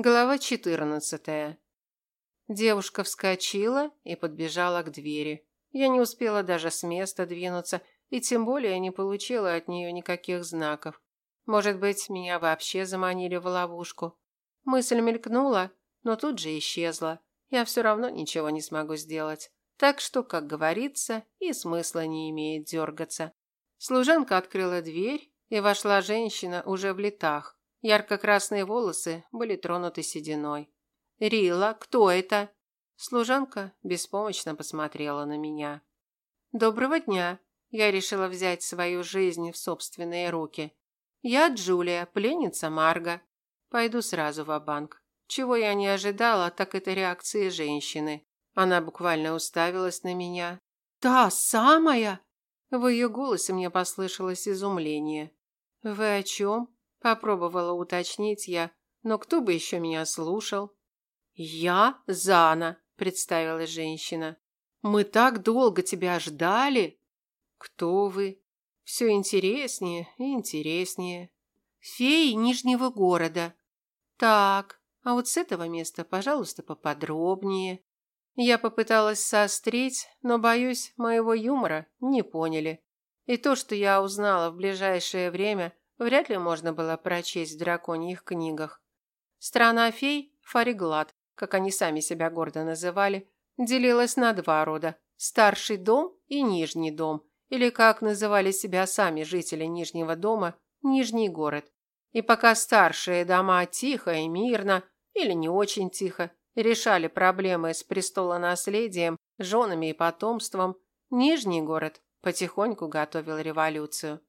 Глава 14. Девушка вскочила и подбежала к двери. Я не успела даже с места двинуться, и тем более не получила от нее никаких знаков. Может быть, меня вообще заманили в ловушку. Мысль мелькнула, но тут же исчезла. Я все равно ничего не смогу сделать. Так что, как говорится, и смысла не имеет дергаться. Служанка открыла дверь, и вошла женщина уже в летах. Ярко-красные волосы были тронуты сединой. «Рила, кто это?» Служанка беспомощно посмотрела на меня. «Доброго дня!» Я решила взять свою жизнь в собственные руки. «Я Джулия, пленница Марга. Пойду сразу в банк Чего я не ожидала, так это реакции женщины. Она буквально уставилась на меня. «Та самая?» В ее голосе мне послышалось изумление. «Вы о чем?» Попробовала уточнить я, но кто бы еще меня слушал? «Я Зана», – представилась женщина. «Мы так долго тебя ждали!» «Кто вы?» «Все интереснее и интереснее». «Феи Нижнего города». «Так, а вот с этого места, пожалуйста, поподробнее». Я попыталась сострить, но, боюсь, моего юмора не поняли. И то, что я узнала в ближайшее время, вряд ли можно было прочесть в драконьих книгах. Страна фей, Фариглад, как они сами себя гордо называли, делилась на два рода – старший дом и нижний дом, или, как называли себя сами жители Нижнего дома, Нижний город. И пока старшие дома тихо и мирно, или не очень тихо, решали проблемы с престолонаследием, женами и потомством, Нижний город потихоньку готовил революцию.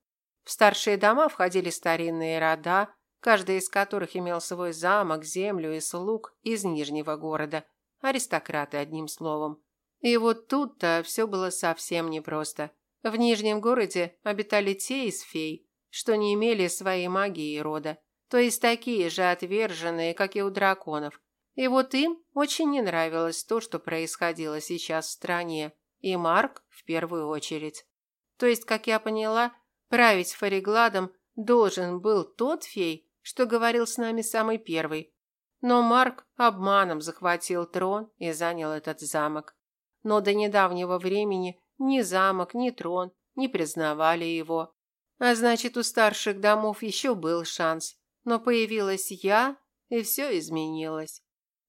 В старшие дома входили старинные рода, каждый из которых имел свой замок, землю и слуг из Нижнего города. Аристократы, одним словом. И вот тут-то все было совсем непросто. В Нижнем городе обитали те из фей, что не имели своей магии и рода, то есть такие же отверженные, как и у драконов. И вот им очень не нравилось то, что происходило сейчас в стране, и Марк в первую очередь. То есть, как я поняла, Править Фаригладом должен был тот фей, что говорил с нами самый первый. Но Марк обманом захватил трон и занял этот замок. Но до недавнего времени ни замок, ни трон не признавали его. А значит, у старших домов еще был шанс. Но появилась я, и все изменилось.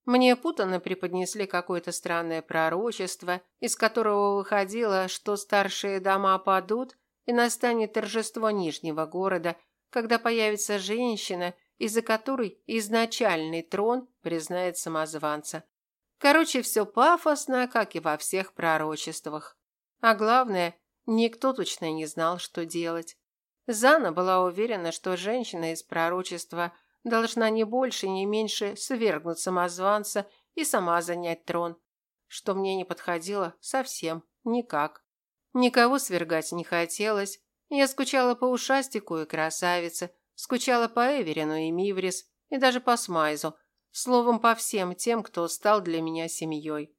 Мне путанно преподнесли какое-то странное пророчество, из которого выходило, что старшие дома падут, и настанет торжество Нижнего города, когда появится женщина, из-за которой изначальный трон признает самозванца. Короче, все пафосно, как и во всех пророчествах. А главное, никто точно не знал, что делать. Зана была уверена, что женщина из пророчества должна не больше, не меньше свергнуть самозванца и сама занять трон, что мне не подходило совсем никак. Никого свергать не хотелось. Я скучала по ушастику и красавице, скучала по Эверину и Миврис, и даже по Смайзу, словом, по всем тем, кто стал для меня семьей.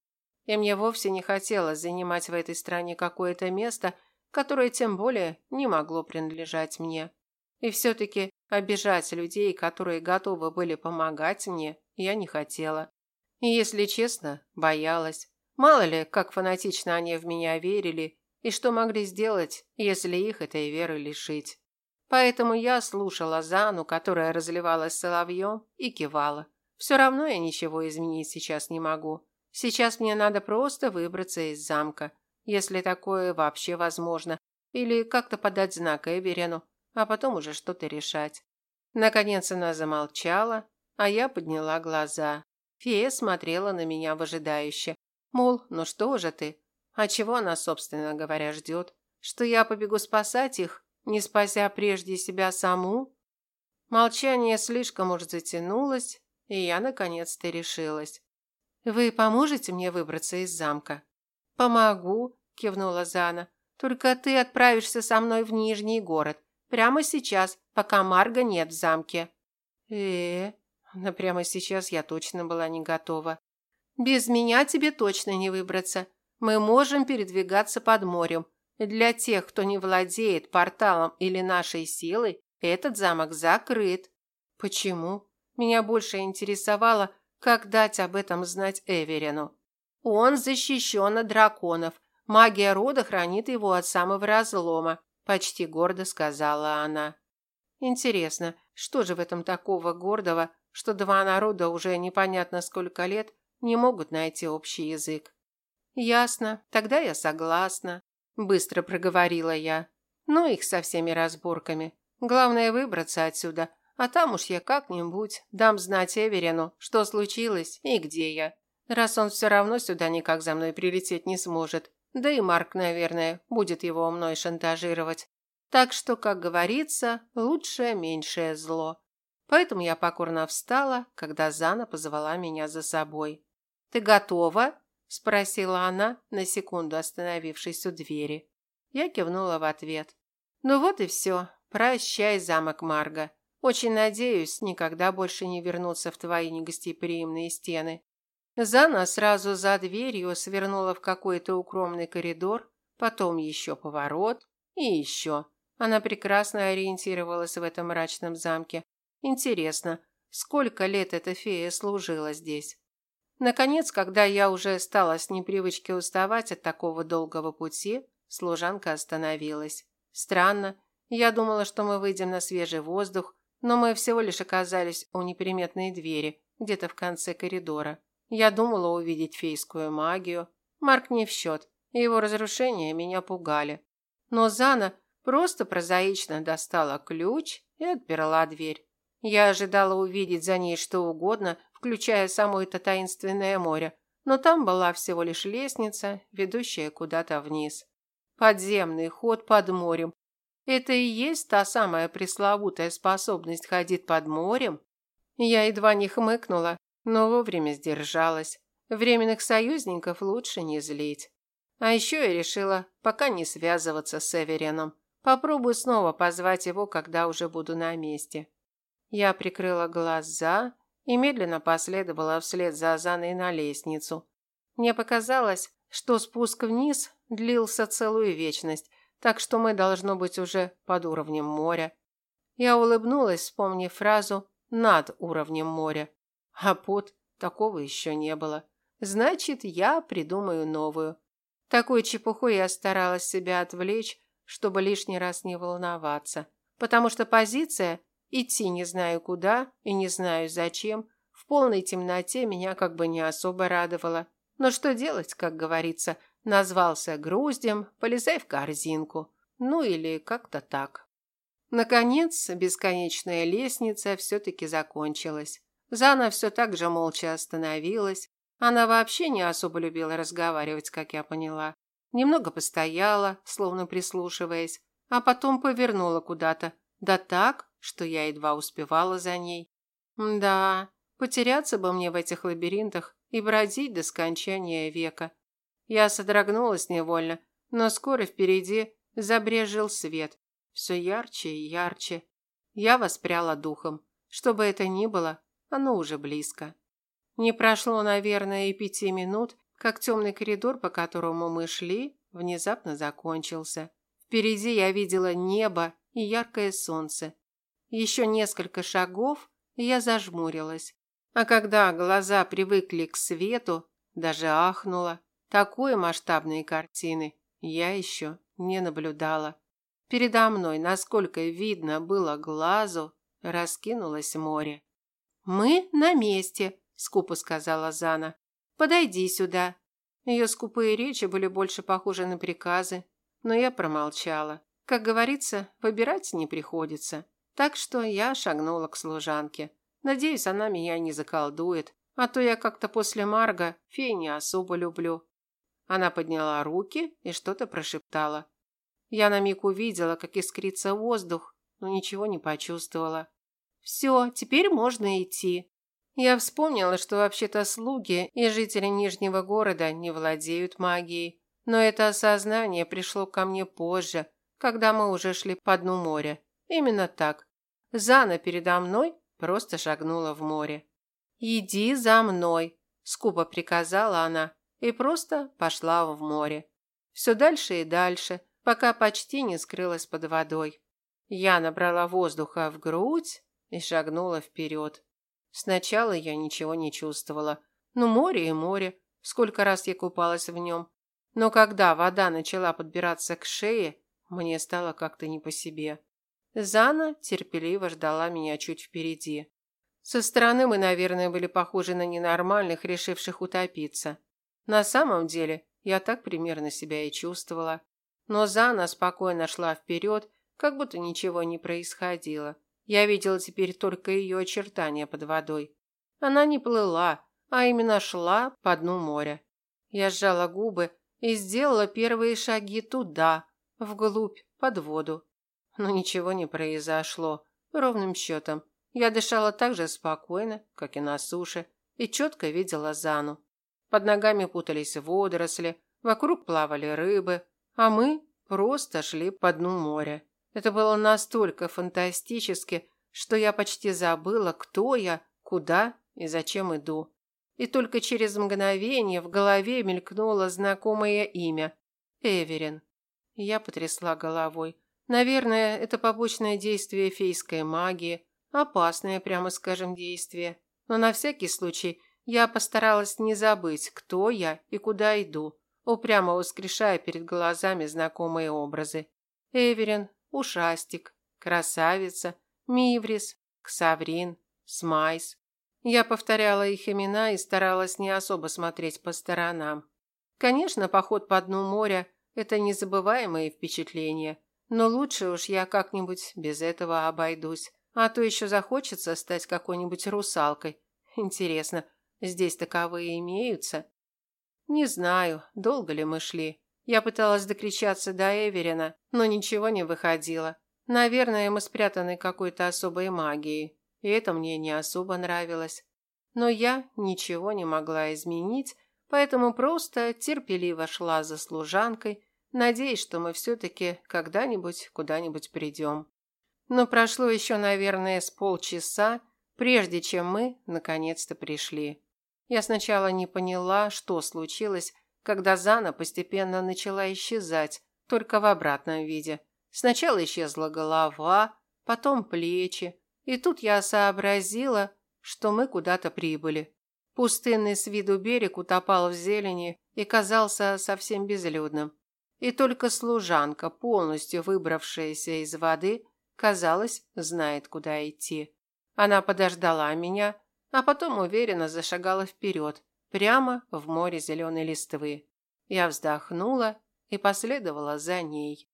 И мне вовсе не хотелось занимать в этой стране какое-то место, которое тем более не могло принадлежать мне. И все-таки обижать людей, которые готовы были помогать мне, я не хотела. И, если честно, боялась. Мало ли, как фанатично они в меня верили и что могли сделать, если их этой веры лишить. Поэтому я слушала Зану, которая разливалась соловьем, и кивала. Все равно я ничего изменить сейчас не могу. Сейчас мне надо просто выбраться из замка, если такое вообще возможно, или как-то подать знак Эберену, а потом уже что-то решать. Наконец она замолчала, а я подняла глаза. Фея смотрела на меня выжидающе. Мол, ну что же ты? А чего она, собственно говоря, ждет? Что я побегу спасать их, не спася прежде себя саму? Молчание слишком уж затянулось, и я наконец-то решилась. «Вы поможете мне выбраться из замка?» «Помогу», – кивнула Зана. «Только ты отправишься со мной в Нижний город. Прямо сейчас, пока Марга нет в замке». «Э-э, но прямо сейчас я точно была не готова. Без меня тебе точно не выбраться. Мы можем передвигаться под морем. Для тех, кто не владеет порталом или нашей силой, этот замок закрыт. Почему? Меня больше интересовало, как дать об этом знать Эверину. Он защищен от драконов. Магия рода хранит его от самого разлома, почти гордо сказала она. Интересно, что же в этом такого гордого, что два народа уже непонятно сколько лет не могут найти общий язык? Ясно, тогда я согласна, быстро проговорила я. Ну их со всеми разборками. Главное выбраться отсюда, а там уж я как-нибудь дам знать Эверину, что случилось и где я. Раз он все равно сюда никак за мной прилететь не сможет. Да и Марк, наверное, будет его мной шантажировать. Так что, как говорится, лучшее меньшее зло. Поэтому я покорно встала, когда Зана позвала меня за собой. «Ты готова?» – спросила она, на секунду остановившись у двери. Я кивнула в ответ. «Ну вот и все. Прощай, замок Марга. Очень надеюсь никогда больше не вернуться в твои негостеприимные стены. Зана сразу за дверью свернула в какой-то укромный коридор, потом еще поворот и еще. Она прекрасно ориентировалась в этом мрачном замке. Интересно, сколько лет эта фея служила здесь? Наконец, когда я уже стала с непривычки уставать от такого долгого пути, служанка остановилась. Странно, я думала, что мы выйдем на свежий воздух, но мы всего лишь оказались у неприметной двери, где-то в конце коридора. Я думала увидеть фейскую магию. Марк не в счет. Его разрушения меня пугали. Но Зана просто прозаично достала ключ и отперла дверь. Я ожидала увидеть за ней что угодно, включая само это таинственное море, но там была всего лишь лестница, ведущая куда-то вниз. Подземный ход под морем. Это и есть та самая пресловутая способность ходить под морем? Я едва не хмыкнула, но вовремя сдержалась. Временных союзников лучше не злить. А еще я решила пока не связываться с Эверином. Попробую снова позвать его, когда уже буду на месте. Я прикрыла глаза и медленно последовала вслед за Азаной на лестницу. Мне показалось, что спуск вниз длился целую вечность, так что мы должно быть уже под уровнем моря. Я улыбнулась, вспомнив фразу «над уровнем моря». А пот такого еще не было. Значит, я придумаю новую. Такой чепухой я старалась себя отвлечь, чтобы лишний раз не волноваться. Потому что позиция идти не знаю куда и не знаю зачем в полной темноте меня как бы не особо радовала. Но что делать, как говорится, назвался груздем, полезай в корзинку. Ну или как-то так. Наконец, бесконечная лестница все-таки закончилась. Зана все так же молча остановилась. Она вообще не особо любила разговаривать, как я поняла. Немного постояла, словно прислушиваясь, а потом повернула куда-то. Да так, что я едва успевала за ней. Да, потеряться бы мне в этих лабиринтах и бродить до скончания века. Я содрогнулась невольно, но скоро впереди забрежил свет. Все ярче и ярче. Я воспряла духом. Что бы это ни было, оно уже близко. Не прошло, наверное, и пяти минут, как темный коридор, по которому мы шли, внезапно закончился. Впереди я видела небо и яркое солнце. Еще несколько шагов, и я зажмурилась. А когда глаза привыкли к свету, даже ахнула. Такой масштабной картины я еще не наблюдала. Передо мной, насколько видно было глазу, раскинулось море. «Мы на месте», – скупо сказала Зана. «Подойди сюда». Ее скупые речи были больше похожи на приказы, но я промолчала. Как говорится, выбирать не приходится. Так что я шагнула к служанке. Надеюсь, она меня не заколдует, а то я как-то после Марга фей не особо люблю. Она подняла руки и что-то прошептала. Я на миг увидела, как искрится воздух, но ничего не почувствовала. Все, теперь можно идти. Я вспомнила, что вообще-то слуги и жители Нижнего города не владеют магией, но это осознание пришло ко мне позже, когда мы уже шли по дну моря. Именно так. Зана передо мной просто шагнула в море. «Иди за мной», – скупо приказала она и просто пошла в море. Все дальше и дальше, пока почти не скрылась под водой. Я набрала воздуха в грудь и шагнула вперед. Сначала я ничего не чувствовала. Ну, море и море. Сколько раз я купалась в нем. Но когда вода начала подбираться к шее, мне стало как-то не по себе. Зана терпеливо ждала меня чуть впереди. Со стороны мы, наверное, были похожи на ненормальных, решивших утопиться. На самом деле, я так примерно себя и чувствовала. Но Зана спокойно шла вперед, как будто ничего не происходило. Я видела теперь только ее очертания под водой. Она не плыла, а именно шла по дну моря. Я сжала губы и сделала первые шаги туда, вглубь, под воду. Но ничего не произошло, ровным счетом. Я дышала так же спокойно, как и на суше, и четко видела Зану. Под ногами путались водоросли, вокруг плавали рыбы, а мы просто шли по дну моря. Это было настолько фантастически, что я почти забыла, кто я, куда и зачем иду. И только через мгновение в голове мелькнуло знакомое имя – Эверин. Я потрясла головой. Наверное, это побочное действие фейской магии, опасное, прямо скажем, действие. Но на всякий случай я постаралась не забыть, кто я и куда иду, упрямо воскрешая перед глазами знакомые образы. Эверин, Ушастик, Красавица, Миврис, Ксаврин, Смайс. Я повторяла их имена и старалась не особо смотреть по сторонам. Конечно, поход по дну моря – это незабываемые впечатления, но лучше уж я как-нибудь без этого обойдусь. А то еще захочется стать какой-нибудь русалкой. Интересно, здесь таковые имеются? Не знаю, долго ли мы шли. Я пыталась докричаться до Эверина, но ничего не выходило. Наверное, мы спрятаны какой-то особой магией, и это мне не особо нравилось. Но я ничего не могла изменить, поэтому просто терпеливо шла за служанкой, надеясь, что мы все-таки когда-нибудь куда-нибудь придем. Но прошло еще, наверное, с полчаса, прежде чем мы наконец-то пришли. Я сначала не поняла, что случилось, когда Зана постепенно начала исчезать, только в обратном виде. Сначала исчезла голова, потом плечи, и тут я сообразила, что мы куда-то прибыли. Пустынный с виду берег утопал в зелени и казался совсем безлюдным. И только служанка, полностью выбравшаяся из воды, казалось, знает, куда идти. Она подождала меня, а потом уверенно зашагала вперед, прямо в море зеленой листвы. Я вздохнула и последовала за ней.